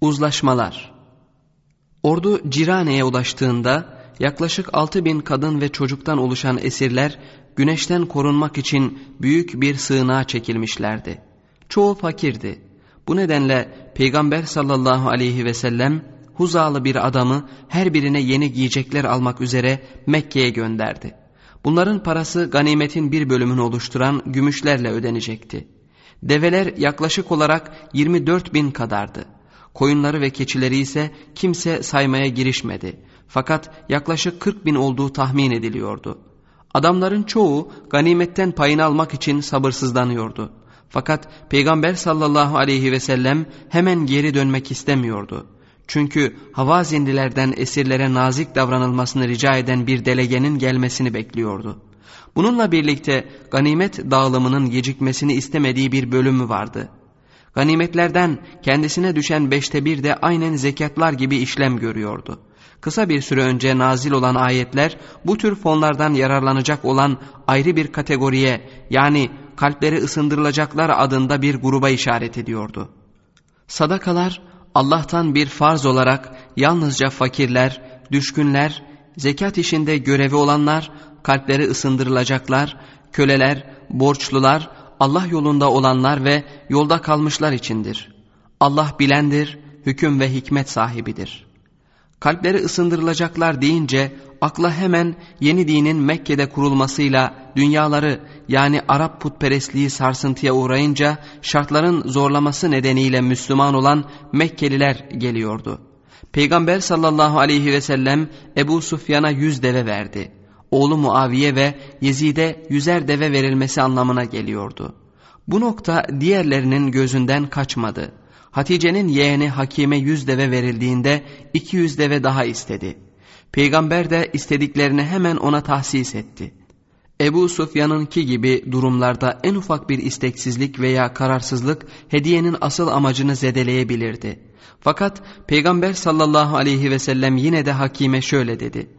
Uzlaşmalar Ordu Cirane'ye ulaştığında yaklaşık 6 bin kadın ve çocuktan oluşan esirler güneşten korunmak için büyük bir sığınağa çekilmişlerdi. Çoğu fakirdi. Bu nedenle Peygamber sallallahu aleyhi ve sellem Huzalı bir adamı her birine yeni giyecekler almak üzere Mekke'ye gönderdi. Bunların parası ganimetin bir bölümünü oluşturan gümüşlerle ödenecekti. Develer yaklaşık olarak 24 bin kadardı. Koyunları ve keçileri ise kimse saymaya girişmedi. Fakat yaklaşık 40 bin olduğu tahmin ediliyordu. Adamların çoğu ganimetten payını almak için sabırsızlanıyordu. Fakat Peygamber sallallahu aleyhi ve sellem hemen geri dönmek istemiyordu. Çünkü Havazinlilerden esirlere nazik davranılmasını rica eden bir delegenin gelmesini bekliyordu. Bununla birlikte ganimet dağılımının gecikmesini istemediği bir bölümü vardı. Ganimetlerden kendisine düşen beşte bir de aynen zekatlar gibi işlem görüyordu. Kısa bir süre önce nazil olan ayetler bu tür fonlardan yararlanacak olan ayrı bir kategoriye yani kalpleri ısındırılacaklar adında bir gruba işaret ediyordu. Sadakalar Allah'tan bir farz olarak yalnızca fakirler, düşkünler, zekat işinde görevi olanlar, kalpleri ısındırılacaklar, köleler, borçlular, Allah yolunda olanlar ve yolda kalmışlar içindir. Allah bilendir, hüküm ve hikmet sahibidir. Kalpleri ısındırılacaklar deyince akla hemen yeni dinin Mekke'de kurulmasıyla dünyaları yani Arap putperestliği sarsıntıya uğrayınca şartların zorlaması nedeniyle Müslüman olan Mekkeliler geliyordu. Peygamber sallallahu aleyhi ve sellem Ebu Sufyan'a yüz deve verdi. Oğlu Muaviye ve Yezid'e yüzer deve verilmesi anlamına geliyordu. Bu nokta diğerlerinin gözünden kaçmadı. Hatice'nin yeğeni Hakime yüz deve verildiğinde iki yüz deve daha istedi. Peygamber de istediklerini hemen ona tahsis etti. Ebu Sufyan'ınki gibi durumlarda en ufak bir isteksizlik veya kararsızlık hediyenin asıl amacını zedeleyebilirdi. Fakat Peygamber sallallahu aleyhi ve sellem yine de Hakime şöyle dedi.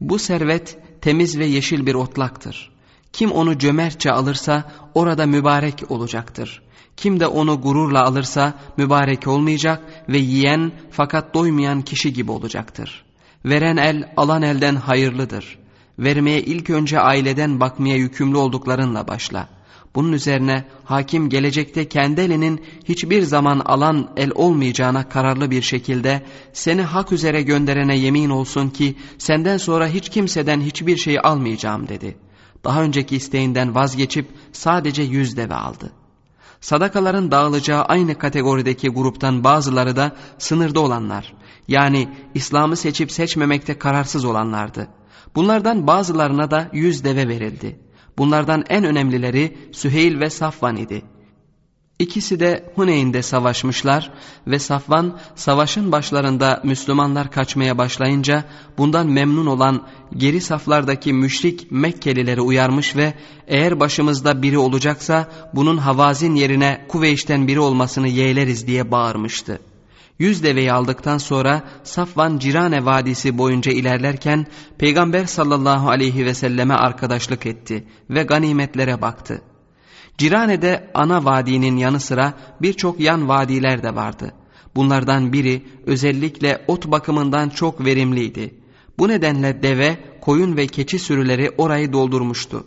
Bu servet temiz ve yeşil bir otlaktır. Kim onu cömertçe alırsa orada mübarek olacaktır. Kim de onu gururla alırsa mübarek olmayacak ve yiyen fakat doymayan kişi gibi olacaktır. Veren el alan elden hayırlıdır. Vermeye ilk önce aileden bakmaya yükümlü olduklarınla başla. Bunun üzerine hakim gelecekte kendi elinin hiçbir zaman alan el olmayacağına kararlı bir şekilde seni hak üzere gönderene yemin olsun ki senden sonra hiç kimseden hiçbir şey almayacağım dedi. Daha önceki isteğinden vazgeçip sadece yüz deve aldı.'' Sadakaların dağılacağı aynı kategorideki gruptan bazıları da sınırda olanlar, yani İslam'ı seçip seçmemekte kararsız olanlardı. Bunlardan bazılarına da yüz deve verildi. Bunlardan en önemlileri Süheyl ve Safvan idi. İkisi de Huneyn'de savaşmışlar ve Safvan savaşın başlarında Müslümanlar kaçmaya başlayınca bundan memnun olan geri saflardaki müşrik Mekkelileri uyarmış ve eğer başımızda biri olacaksa bunun Havazin yerine Kuveyş'ten biri olmasını yeğleriz diye bağırmıştı. Yüz deveyi aldıktan sonra Safvan Cirane Vadisi boyunca ilerlerken Peygamber sallallahu aleyhi ve selleme arkadaşlık etti ve ganimetlere baktı. Cirane'de ana vadinin yanı sıra birçok yan vadiler de vardı. Bunlardan biri özellikle ot bakımından çok verimliydi. Bu nedenle deve, koyun ve keçi sürüleri orayı doldurmuştu.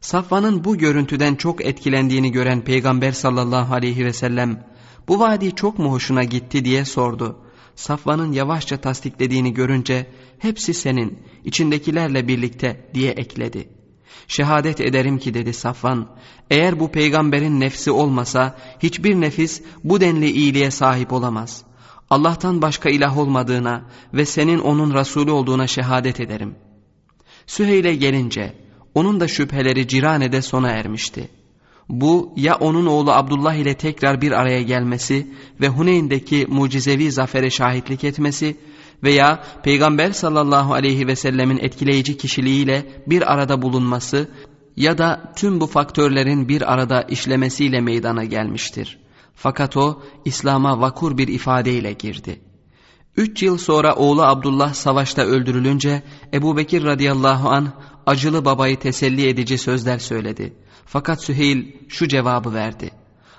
Safvan'ın bu görüntüden çok etkilendiğini gören Peygamber sallallahu aleyhi ve sellem bu vadi çok mu hoşuna gitti diye sordu. Safvan'ın yavaşça tasdiklediğini görünce hepsi senin içindekilerle birlikte diye ekledi. Şehadet ederim ki dedi Safvan eğer bu peygamberin nefsi olmasa hiçbir nefis bu denli iyiliğe sahip olamaz. Allah'tan başka ilah olmadığına ve senin onun Resulü olduğuna şehadet ederim. Süheyl'e gelince onun da şüpheleri Cirane'de sona ermişti. Bu ya onun oğlu Abdullah ile tekrar bir araya gelmesi ve Huneyn'deki mucizevi zafere şahitlik etmesi veya Peygamber sallallahu aleyhi ve sellemin etkileyici kişiliğiyle bir arada bulunması ya da tüm bu faktörlerin bir arada işlemesiyle meydana gelmiştir. Fakat o İslam'a vakur bir ifadeyle girdi. Üç yıl sonra oğlu Abdullah savaşta öldürülünce Ebu Bekir radıyallahu an acılı babayı teselli edici sözler söyledi. Fakat Süheyl şu cevabı verdi.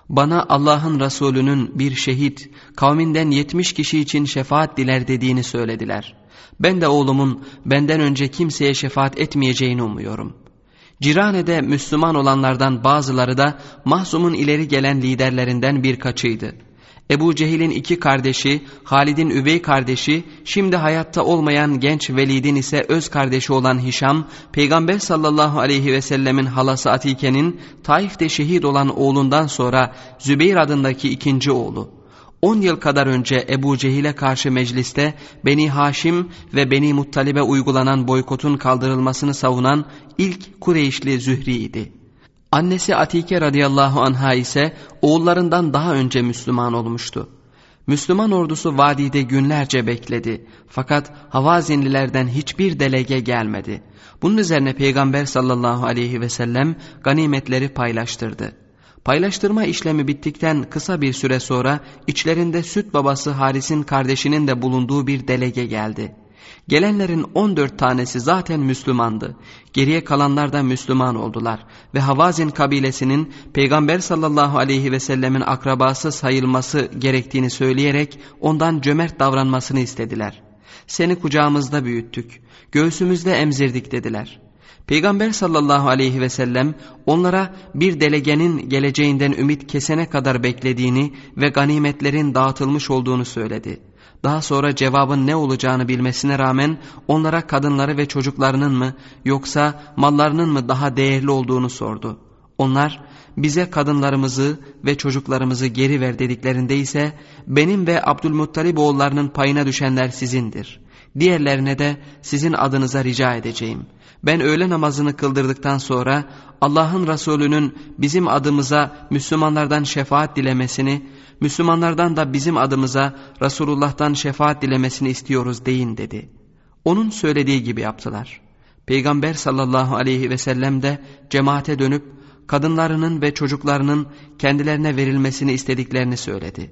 Bana Allah'ın Resulü'nün bir şehit kavminden yetmiş kişi için şefaat diler dediğini söylediler. Ben de oğlumun benden önce kimseye şefaat etmeyeceğini umuyorum. Cirane'de Müslüman olanlardan bazıları da Mahzum'un ileri gelen liderlerinden birkaçıydı. Ebu Cehil'in iki kardeşi, Halid'in üvey kardeşi, şimdi hayatta olmayan genç Velid'in ise öz kardeşi olan Hişam, Peygamber sallallahu aleyhi ve sellemin halası Atike'nin Taif'te şehit olan oğlundan sonra Zübeyir adındaki ikinci oğlu. 10 yıl kadar önce Ebu Cehil'e karşı mecliste Beni Haşim ve Beni Muttalib'e uygulanan boykotun kaldırılmasını savunan ilk Kureyşli Zühri'ydi. Annesi Atike radıyallahu anha ise oğullarından daha önce Müslüman olmuştu. Müslüman ordusu vadide günlerce bekledi. Fakat Havazinlilerden hiçbir delege gelmedi. Bunun üzerine Peygamber sallallahu aleyhi ve sellem ganimetleri paylaştırdı. Paylaştırma işlemi bittikten kısa bir süre sonra içlerinde süt babası Haris'in kardeşinin de bulunduğu bir delege geldi. Gelenlerin 14 tanesi zaten Müslümandı. Geriye kalanlar da Müslüman oldular ve Havazin kabilesinin Peygamber sallallahu aleyhi ve sellemin akrabası sayılması gerektiğini söyleyerek ondan cömert davranmasını istediler. Seni kucağımızda büyüttük, göğsümüzde emzirdik dediler. Peygamber sallallahu aleyhi ve sellem onlara bir delegenin geleceğinden ümit kesene kadar beklediğini ve ganimetlerin dağıtılmış olduğunu söyledi. Daha sonra cevabın ne olacağını bilmesine rağmen onlara kadınları ve çocuklarının mı yoksa mallarının mı daha değerli olduğunu sordu. Onlar bize kadınlarımızı ve çocuklarımızı geri ver dediklerinde ise benim ve Abdülmuttalib oğullarının payına düşenler sizindir. Diğerlerine de sizin adınıza rica edeceğim. Ben öğle namazını kıldırdıktan sonra Allah'ın Resulü'nün bizim adımıza Müslümanlardan şefaat dilemesini Müslümanlardan da bizim adımıza Resulullah'tan şefaat dilemesini istiyoruz deyin dedi. Onun söylediği gibi yaptılar. Peygamber sallallahu aleyhi ve sellem de cemaate dönüp kadınlarının ve çocuklarının kendilerine verilmesini istediklerini söyledi.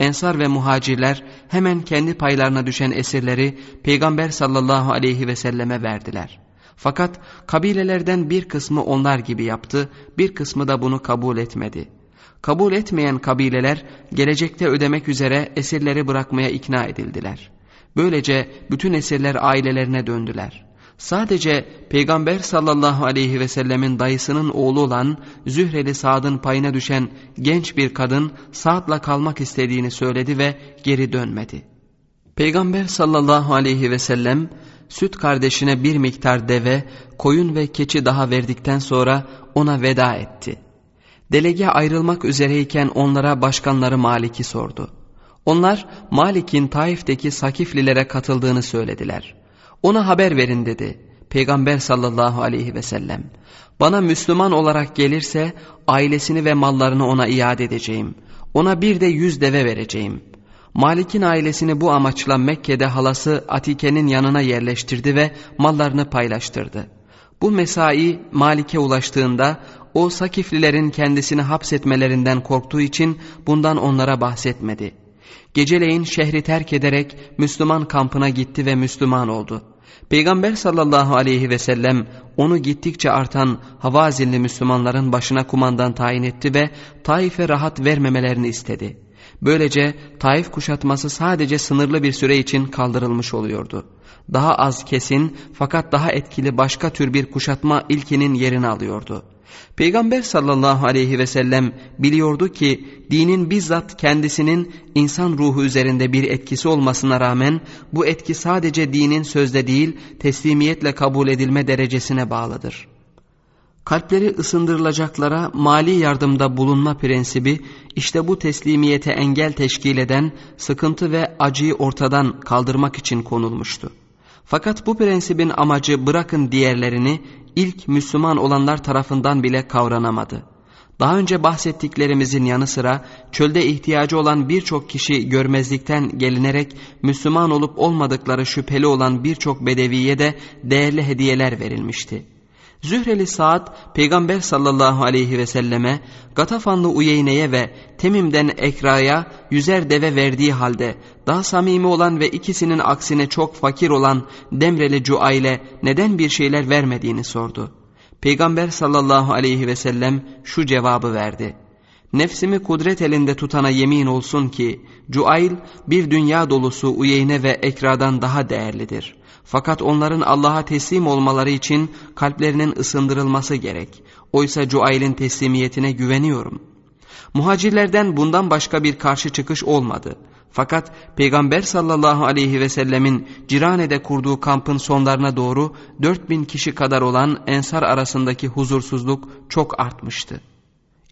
Ensar ve muhacirler hemen kendi paylarına düşen esirleri Peygamber sallallahu aleyhi ve selleme verdiler. Fakat kabilelerden bir kısmı onlar gibi yaptı, bir kısmı da bunu kabul etmedi.'' Kabul etmeyen kabileler gelecekte ödemek üzere esirleri bırakmaya ikna edildiler. Böylece bütün esirler ailelerine döndüler. Sadece Peygamber sallallahu aleyhi ve sellemin dayısının oğlu olan Zühreli Sa'd'ın payına düşen genç bir kadın Sa'd'la kalmak istediğini söyledi ve geri dönmedi. Peygamber sallallahu aleyhi ve sellem süt kardeşine bir miktar deve, koyun ve keçi daha verdikten sonra ona veda etti. Delege ayrılmak üzereyken onlara başkanları Malik'i sordu. Onlar Malik'in Taif'teki Sakiflilere katıldığını söylediler. Ona haber verin dedi. Peygamber sallallahu aleyhi ve sellem. Bana Müslüman olarak gelirse ailesini ve mallarını ona iade edeceğim. Ona bir de yüz deve vereceğim. Malik'in ailesini bu amaçla Mekke'de halası Atike'nin yanına yerleştirdi ve mallarını paylaştırdı. Bu mesai Malik'e ulaştığında o Sakiflilerin kendisini hapsetmelerinden korktuğu için bundan onlara bahsetmedi. Geceleyin şehri terk ederek Müslüman kampına gitti ve Müslüman oldu. Peygamber sallallahu aleyhi ve sellem onu gittikçe artan Havazilli Müslümanların başına kumandan tayin etti ve Taif'e rahat vermemelerini istedi. Böylece Taif kuşatması sadece sınırlı bir süre için kaldırılmış oluyordu. Daha az kesin fakat daha etkili başka tür bir kuşatma ilkinin yerini alıyordu. Peygamber sallallahu aleyhi ve sellem biliyordu ki dinin bizzat kendisinin insan ruhu üzerinde bir etkisi olmasına rağmen bu etki sadece dinin sözde değil teslimiyetle kabul edilme derecesine bağlıdır. Kalpleri ısındırılacaklara mali yardımda bulunma prensibi işte bu teslimiyete engel teşkil eden sıkıntı ve acıyı ortadan kaldırmak için konulmuştu. Fakat bu prensibin amacı bırakın diğerlerini ilk Müslüman olanlar tarafından bile kavranamadı. Daha önce bahsettiklerimizin yanı sıra çölde ihtiyacı olan birçok kişi görmezlikten gelinerek Müslüman olup olmadıkları şüpheli olan birçok bedeviye de değerli hediyeler verilmişti. Zühreli Saad peygamber sallallahu aleyhi ve selleme Gatafanlı Uyeyne'ye ve Temim'den Ekra'ya yüzer deve verdiği halde daha samimi olan ve ikisinin aksine çok fakir olan Demreli Cuayle neden bir şeyler vermediğini sordu. Peygamber sallallahu aleyhi ve sellem şu cevabı verdi. Nefsimi kudret elinde tutana yemin olsun ki Cuayl bir dünya dolusu Uyeyne ve Ekra'dan daha değerlidir. Fakat onların Allah'a teslim olmaları için kalplerinin ısındırılması gerek. Oysa Cuayl'in teslimiyetine güveniyorum. Muhacirlerden bundan başka bir karşı çıkış olmadı. Fakat Peygamber sallallahu aleyhi ve sellemin Cirane'de kurduğu kampın sonlarına doğru 4000 kişi kadar olan ensar arasındaki huzursuzluk çok artmıştı.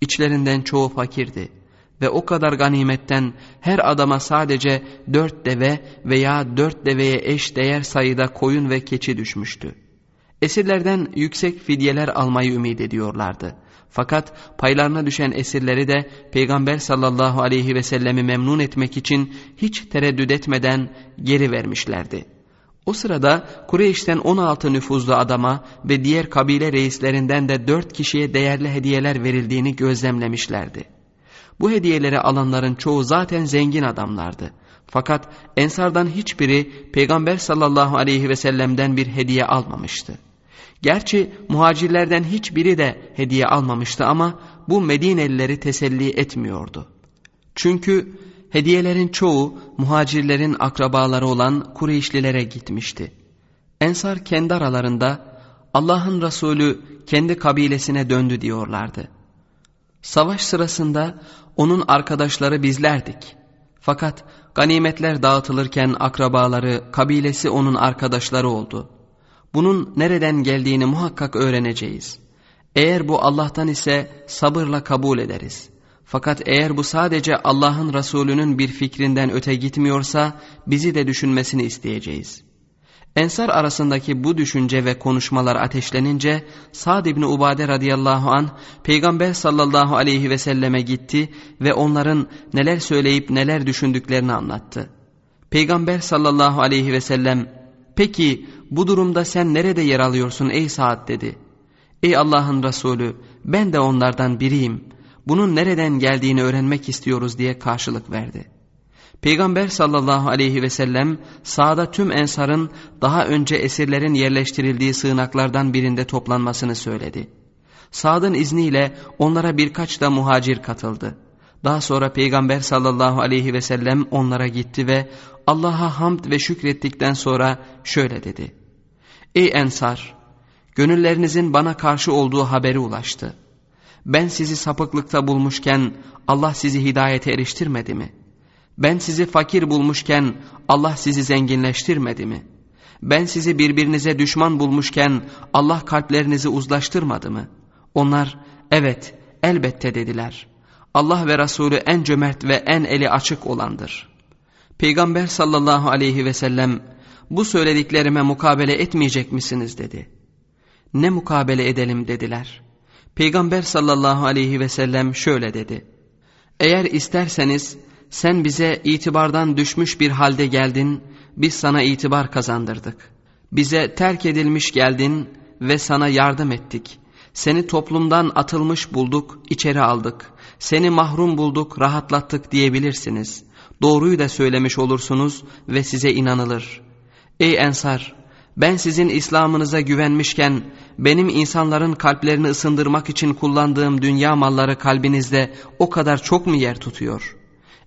İçlerinden çoğu fakirdi ve o kadar ganimetten her adama sadece dört deve veya dört deveye eş değer sayıda koyun ve keçi düşmüştü. Esirlerden yüksek fidyeler almayı ümit ediyorlardı. Fakat paylarına düşen esirleri de Peygamber sallallahu aleyhi ve sellemi memnun etmek için hiç tereddüt etmeden geri vermişlerdi. O sırada Kureyş'ten 16 nüfuzlu adama ve diğer kabile reislerinden de 4 kişiye değerli hediyeler verildiğini gözlemlemişlerdi. Bu hediyeleri alanların çoğu zaten zengin adamlardı. Fakat ensardan hiçbiri Peygamber sallallahu aleyhi ve sellem'den bir hediye almamıştı. Gerçi muhacirlerden hiçbiri de hediye almamıştı ama bu Medinelileri teselli etmiyordu. Çünkü hediyelerin çoğu muhacirlerin akrabaları olan Kureyşlilere gitmişti. Ensar kendi aralarında Allah'ın Resulü kendi kabilesine döndü diyorlardı. Savaş sırasında onun arkadaşları bizlerdik. Fakat ganimetler dağıtılırken akrabaları, kabilesi onun arkadaşları oldu.'' Bunun nereden geldiğini muhakkak öğreneceğiz. Eğer bu Allah'tan ise sabırla kabul ederiz. Fakat eğer bu sadece Allah'ın Resulü'nün bir fikrinden öte gitmiyorsa bizi de düşünmesini isteyeceğiz. Ensar arasındaki bu düşünce ve konuşmalar ateşlenince Sa'd ibn Ubade radıyallahu an Peygamber sallallahu aleyhi ve selleme gitti ve onların neler söyleyip neler düşündüklerini anlattı. Peygamber sallallahu aleyhi ve sellem peki bu durumda sen nerede yer alıyorsun ey Saad dedi. Ey Allah'ın Resulü ben de onlardan biriyim. Bunun nereden geldiğini öğrenmek istiyoruz diye karşılık verdi. Peygamber sallallahu aleyhi ve sellem sağda tüm ensarın daha önce esirlerin yerleştirildiği sığınaklardan birinde toplanmasını söyledi. Sa'd'ın izniyle onlara birkaç da muhacir katıldı. Daha sonra Peygamber sallallahu aleyhi ve sellem onlara gitti ve Allah'a hamd ve şükrettikten sonra şöyle dedi. Ey Ensar! Gönüllerinizin bana karşı olduğu haberi ulaştı. Ben sizi sapıklıkta bulmuşken Allah sizi hidayete eriştirmedi mi? Ben sizi fakir bulmuşken Allah sizi zenginleştirmedi mi? Ben sizi birbirinize düşman bulmuşken Allah kalplerinizi uzlaştırmadı mı? Onlar evet elbette dediler. Allah ve Resulü en cömert ve en eli açık olandır. Peygamber sallallahu aleyhi ve sellem bu söylediklerime mukabele etmeyecek misiniz dedi. Ne mukabele edelim dediler. Peygamber sallallahu aleyhi ve sellem şöyle dedi. Eğer isterseniz sen bize itibardan düşmüş bir halde geldin, biz sana itibar kazandırdık. Bize terk edilmiş geldin ve sana yardım ettik. Seni toplumdan atılmış bulduk, içeri aldık. Seni mahrum bulduk, rahatlattık diyebilirsiniz. Doğruyu da söylemiş olursunuz ve size inanılır. Ey Ensar! Ben sizin İslam'ınıza güvenmişken benim insanların kalplerini ısındırmak için kullandığım dünya malları kalbinizde o kadar çok mu yer tutuyor?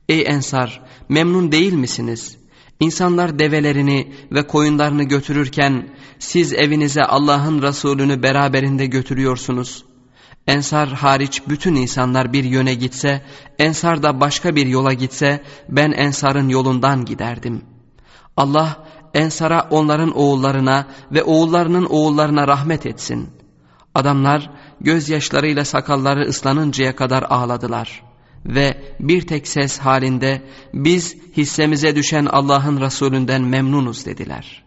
Ey Ensar! Memnun değil misiniz? İnsanlar develerini ve koyunlarını götürürken siz evinize Allah'ın Resulünü beraberinde götürüyorsunuz. Ensar hariç bütün insanlar bir yöne gitse, Ensar da başka bir yola gitse ben Ensar'ın yolundan giderdim. Allah Ensar'a onların oğullarına ve oğullarının oğullarına rahmet etsin. Adamlar gözyaşlarıyla sakalları ıslanıncaya kadar ağladılar. Ve bir tek ses halinde biz hissemize düşen Allah'ın Resulünden memnunuz dediler.''